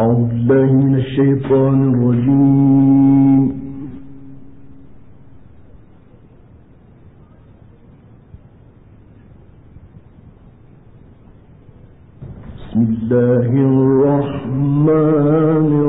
أعوذ من الشيطان الرجيم بسم الله الرحمن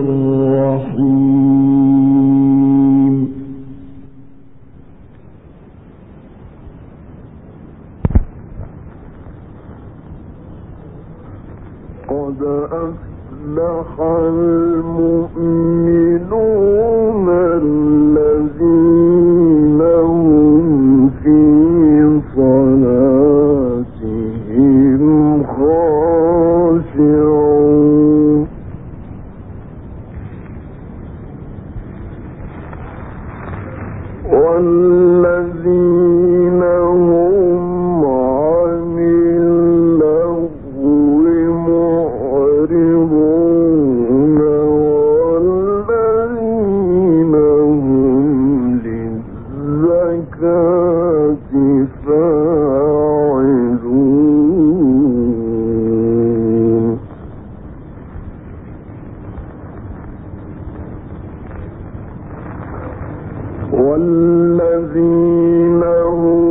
والذي الذين هم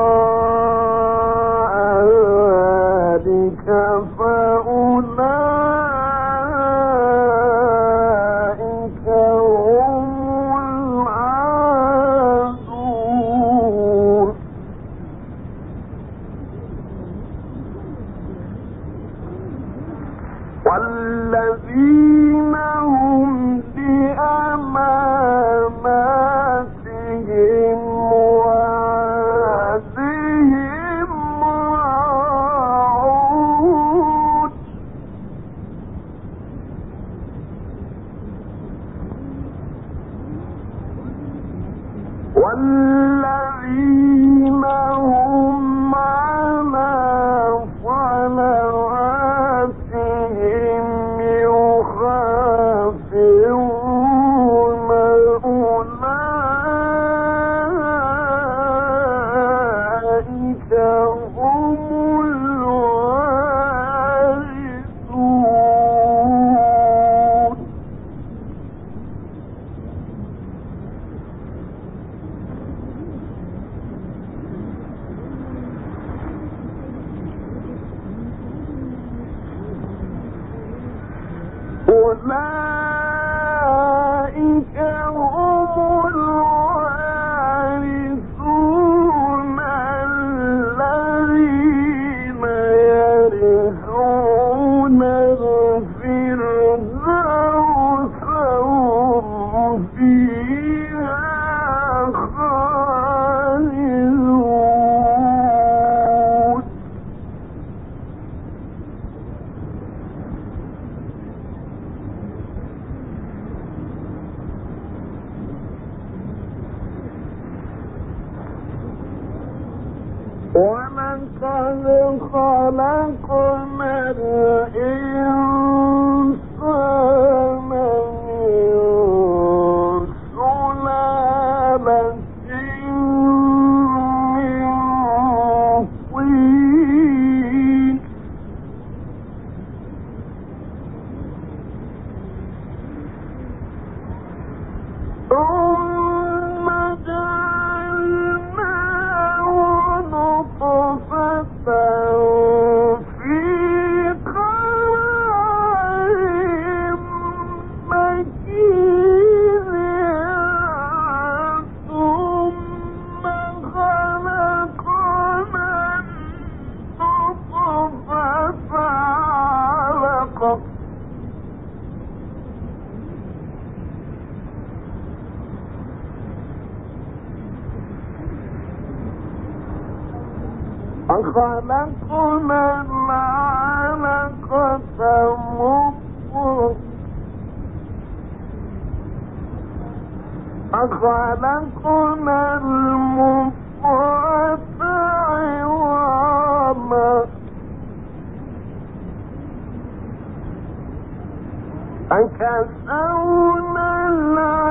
والذي man. ومن خلق لكم الإنسان को خلقنا العلقة مضغة أخلقنا المضغة I can't. Oh, my life.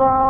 Bible